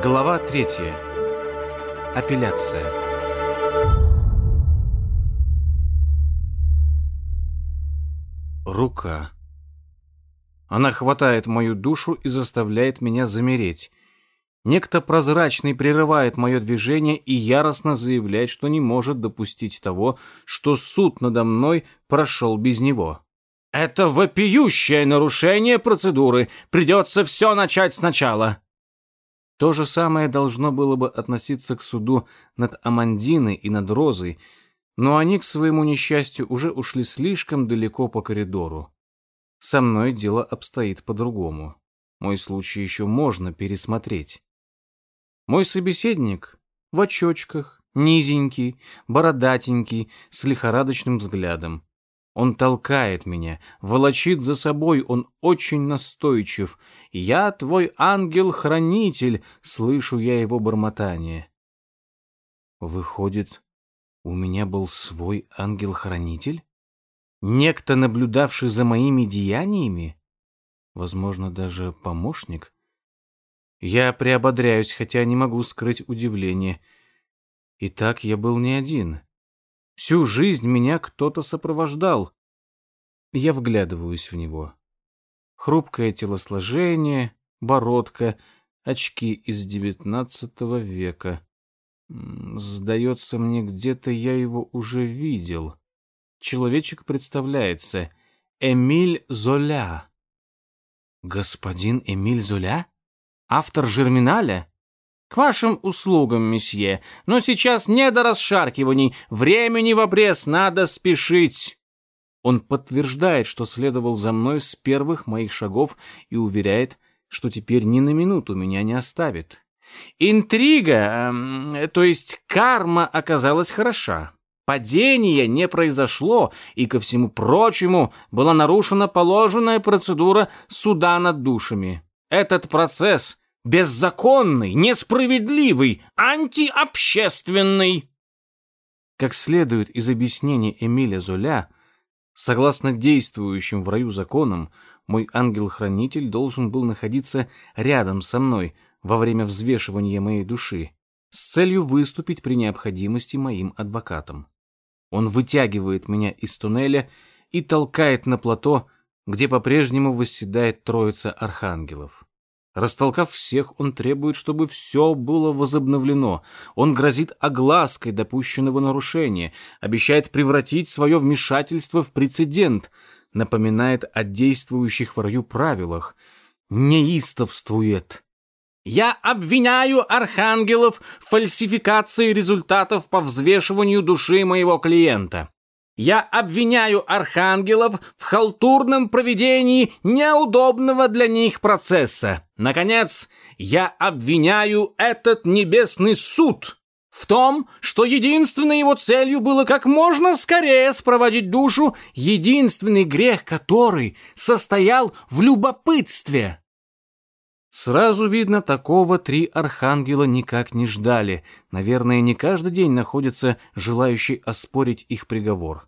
Глава третья. Апелляция. Рука. Она хватает мою душу и заставляет меня замереть. Некто прозрачный прерывает мое движение и яростно заявляет, что не может допустить того, что суд надо мной прошел без него. «Это вопиющее нарушение процедуры. Придется все начать сначала». То же самое должно было бы относиться к суду над Амандиной и над Розой, но они, к своему несчастью, уже ушли слишком далеко по коридору. Со мной дело обстоит по-другому. Мой случай еще можно пересмотреть. Мой собеседник в очочках, низенький, бородатенький, с лихорадочным взглядом. Он толкает меня, волочит за собой, он очень настойчив. «Я твой ангел-хранитель», — слышу я его бормотание. Выходит, у меня был свой ангел-хранитель? Некто, наблюдавший за моими деяниями? Возможно, даже помощник? Я приободряюсь, хотя не могу скрыть удивление. И так я был не один. Всю жизнь меня кто-то сопровождал. Я вглядываюсь в него. Хрупкое телосложение, бородка, очки из девятнадцатого века. Сдается мне, где-то я его уже видел. Человечек представляется. Эмиль Золя. Господин Эмиль Золя? Автор «Жерминаля»? К вашим услугам, месье. Но сейчас не до расшаркиваний. Времени в обрез, надо спешить. Он подтверждает, что следовал за мной с первых моих шагов и уверяет, что теперь ни на минуту меня не оставит. Интрига, э, то есть карма оказалась хороша. Падения не произошло, и, ко всему прочему, была нарушена положенная процедура суда над душами. Этот процесс беззаконный, несправедливый, антиобщественный. Как следует из объяснений Эмиля Золя, согласно действующим в раю законам, мой ангел-хранитель должен был находиться рядом со мной во время взвешивания моей души с целью выступить при необходимости моим адвокатом. Он вытягивает меня из туннеля и толкает на плато, где по-прежнему восседает троица архангелов. Растолкав всех, он требует, чтобы все было возобновлено. Он грозит оглаской допущенного нарушения, обещает превратить свое вмешательство в прецедент, напоминает о действующих в раю правилах, неистовствует. «Я обвиняю архангелов в фальсификации результатов по взвешиванию души моего клиента. Я обвиняю архангелов в халтурном проведении неудобного для них процесса. Наконец, я обвиняю этот небесный суд в том, что единственной его целью было как можно скорее спроводить душу, единственный грех который состоял в любопытстве. Сразу видно, такого три архангела никак не ждали. Наверное, не каждый день находится желающий оспорить их приговор.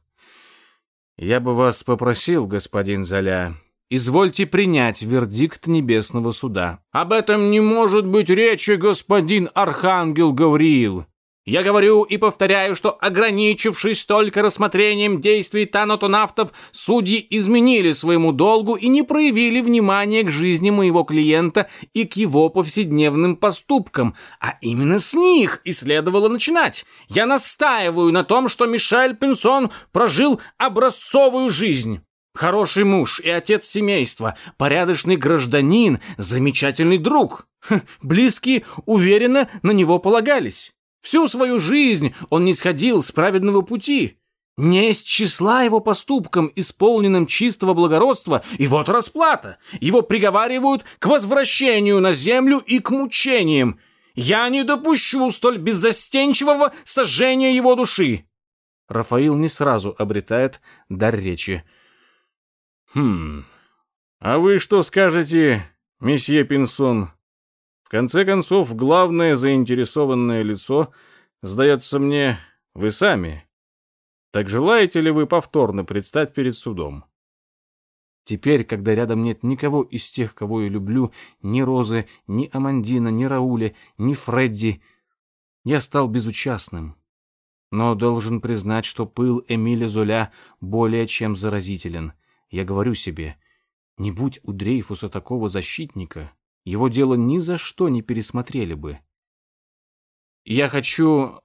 «Я бы вас попросил, господин Золя, извольте принять вердикт небесного суда». «Об этом не может быть речи, господин архангел Гавриил. Я говорю и повторяю, что, ограничившись только рассмотрением действий танатонавтов, судьи изменили своему долгу и не проявили внимания к жизни моего клиента и к его повседневным поступкам, а именно с них и следовало начинать. Я настаиваю на том, что Мишель Пенсон прожил образцовую жизнь. Хороший муж и отец семейства, порядочный гражданин, замечательный друг. Близкие уверенно на него полагались. Всю свою жизнь он не сходил с праведного пути. Не из числа его поступкам, исполненным чистого благородства, и вот расплата. Его приговаривают к возвращению на землю и к мучениям. Я не допущу столь беззастенчивого сожжения его души. Рафаил не сразу обретает дар речи. «Хм, а вы что скажете, месье Пинсон?» В конце концов, главное заинтересованное лицо, сдается мне, вы сами. Так желаете ли вы повторно предстать перед судом? Теперь, когда рядом нет никого из тех, кого я люблю, ни Розы, ни Амандина, ни Рауля, ни Фредди, я стал безучастным. Но должен признать, что пыл Эмиля Золя более чем заразителен. Я говорю себе, не будь у Дрейфуса такого защитника, его дело ни за что не пересмотрели бы. Я хочу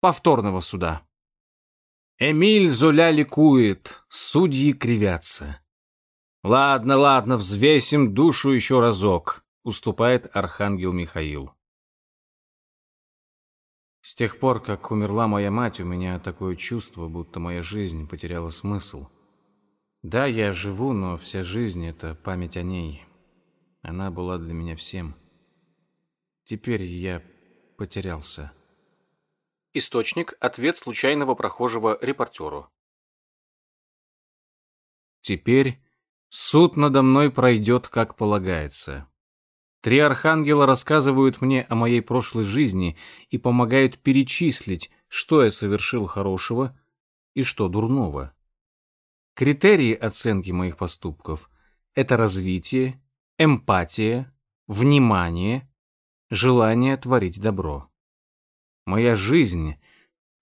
повторного суда. Эмиль Золя ликует, судьи кривятся. Ладно, ладно, взвесим душу еще разок, уступает архангел Михаил. С тех пор, как умерла моя мать, у меня такое чувство, будто моя жизнь потеряла смысл. Да, я живу, но вся жизнь — это память о ней. Она была для меня всем. Теперь я потерялся. Источник — ответ случайного прохожего репортеру. Теперь суд надо мной пройдет, как полагается. Три архангела рассказывают мне о моей прошлой жизни и помогают перечислить, что я совершил хорошего и что дурного. Критерии оценки моих поступков — это развитие, эмпатия, внимание, желание творить добро. Моя жизнь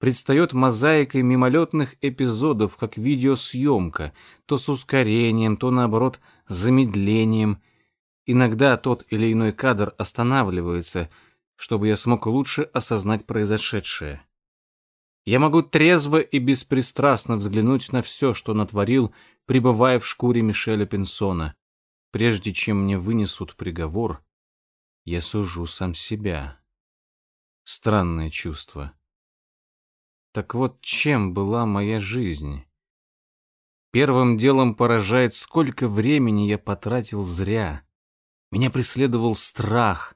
предстает мозаикой мимолетных эпизодов, как видеосъемка, то с ускорением, то, наоборот, замедлением. Иногда тот или иной кадр останавливается, чтобы я смог лучше осознать произошедшее. Я могу трезво и беспристрастно взглянуть на все, что натворил, пребывая в шкуре Мишеля Пинсона. Прежде чем мне вынесут приговор, я сужу сам себя. Странное чувство. Так вот, чем была моя жизнь? Первым делом поражает, сколько времени я потратил зря. Меня преследовал страх.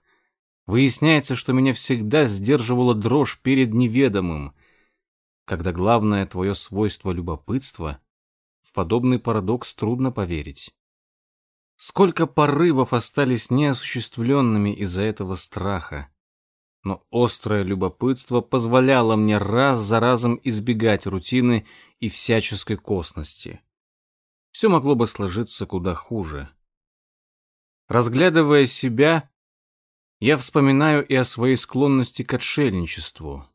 Выясняется, что меня всегда сдерживала дрожь перед неведомым — когда главное твое свойство любопытства, в подобный парадокс трудно поверить. Сколько порывов остались неосуществленными из-за этого страха. Но острое любопытство позволяло мне раз за разом избегать рутины и всяческой косности. Все могло бы сложиться куда хуже. Разглядывая себя, я вспоминаю и о своей склонности к отшельничеству,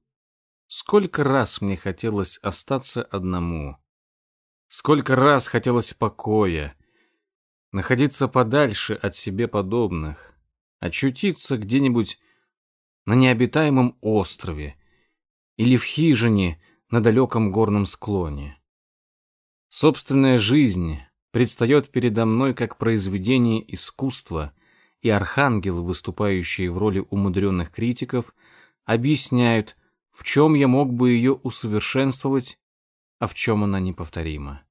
Сколько раз мне хотелось остаться одному. Сколько раз хотелось покоя, находиться подальше от себе подобных, очутиться где-нибудь на необитаемом острове или в хижине на далеком горном склоне. Собственная жизнь предстает передо мной как произведение искусства, и архангелы, выступающие в роли умудренных критиков, объясняют, в чем я мог бы ее усовершенствовать, а в чем она неповторима.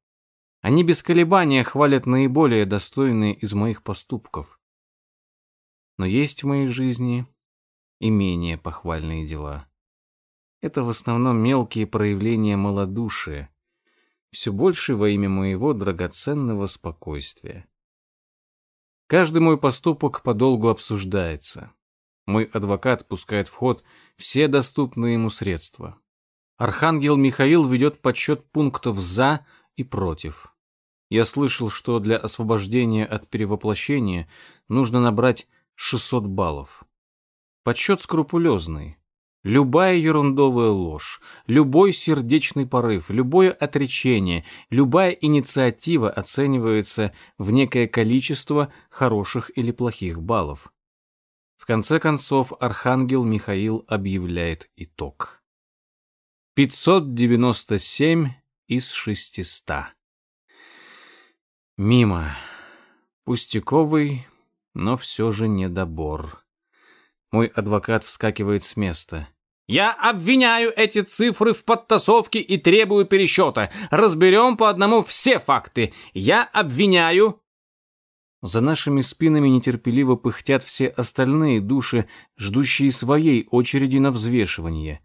Они без колебания хвалят наиболее достойные из моих поступков. Но есть в моей жизни и менее похвальные дела. Это в основном мелкие проявления малодушия, все больше во имя моего драгоценного спокойствия. Каждый мой поступок подолгу обсуждается. Мой адвокат пускает в ход все доступные ему средства. Архангел Михаил ведет подсчет пунктов «за» и «против». Я слышал, что для освобождения от перевоплощения нужно набрать 600 баллов. Подсчет скрупулезный. Любая ерундовая ложь, любой сердечный порыв, любое отречение, любая инициатива оценивается в некое количество хороших или плохих баллов. В конце концов, архангел Михаил объявляет итог. 597 из 600. Мимо. Пустяковый, но все же недобор. Мой адвокат вскакивает с места. «Я обвиняю эти цифры в подтасовке и требую пересчета. Разберем по одному все факты. Я обвиняю...» За нашими спинами нетерпеливо пыхтят все остальные души, ждущие своей очереди на взвешивание.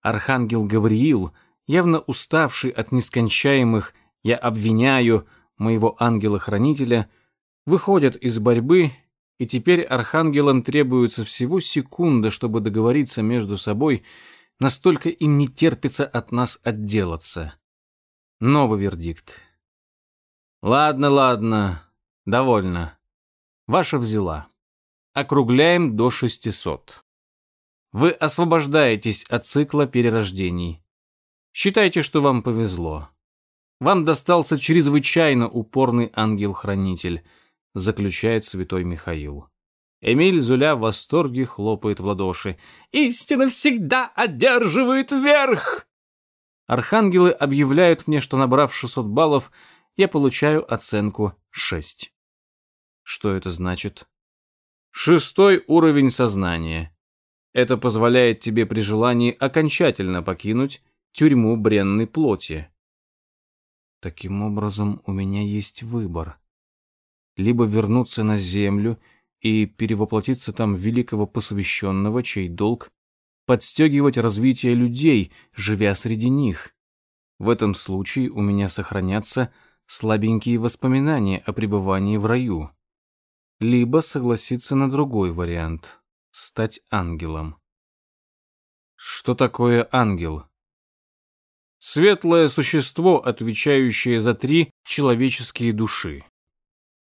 Архангел Гавриил, явно уставший от нескончаемых «я обвиняю» моего ангела-хранителя, выходят из борьбы, и теперь архангелам требуется всего секунда, чтобы договориться между собой, настолько им не терпится от нас отделаться. Новый вердикт. Ладно, ладно, довольно. Ваша взяла. Округляем до 600. Вы освобождаетесь от цикла перерождений. Считайте, что вам повезло. Вам достался чрезвычайно упорный ангел-хранитель, заключает святой Михаил. Эмиль Зуля в восторге хлопает в ладоши. «Истина всегда одерживает верх!» Архангелы объявляют мне, что набрав 600 баллов, я получаю оценку 6. Что это значит? Шестой уровень сознания. Это позволяет тебе при желании окончательно покинуть тюрьму бренной плоти. Таким образом, у меня есть выбор. Либо вернуться на землю и перевоплотиться там в великого посвященного, чей долг — подстегивать развитие людей, живя среди них. В этом случае у меня сохранятся слабенькие воспоминания о пребывании в раю. Либо согласиться на другой вариант — стать ангелом. Что такое ангел? Светлое существо, отвечающее за три человеческие души.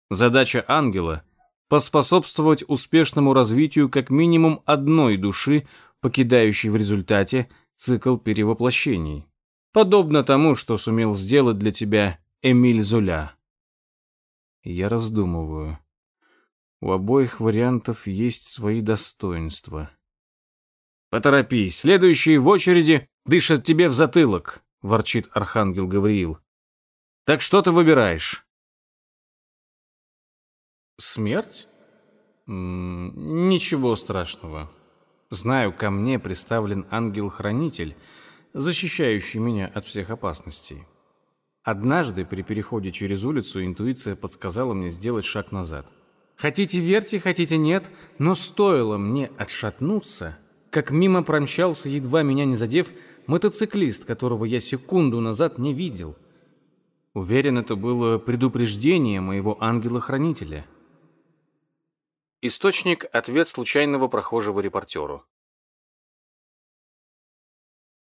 Задача ангела – поспособствовать успешному развитию как минимум одной души, покидающей в результате цикл перевоплощений. Подобно тому, что сумел сделать для тебя Эмиль Зуля. Я раздумываю. У обоих вариантов есть свои достоинства. «Поторопись, следующие в очереди дышат тебе в затылок», — ворчит архангел Гавриил. «Так что ты выбираешь?» «Смерть? М -м, ничего страшного. Знаю, ко мне представлен ангел-хранитель, защищающий меня от всех опасностей. Однажды при переходе через улицу интуиция подсказала мне сделать шаг назад. Хотите верьте, хотите нет, но стоило мне отшатнуться, как мимо промчался, едва меня не задев, мотоциклист, которого я секунду назад не видел. Уверен, это было предупреждение моего ангела-хранителя. Источник – ответ случайного прохожего репортеру.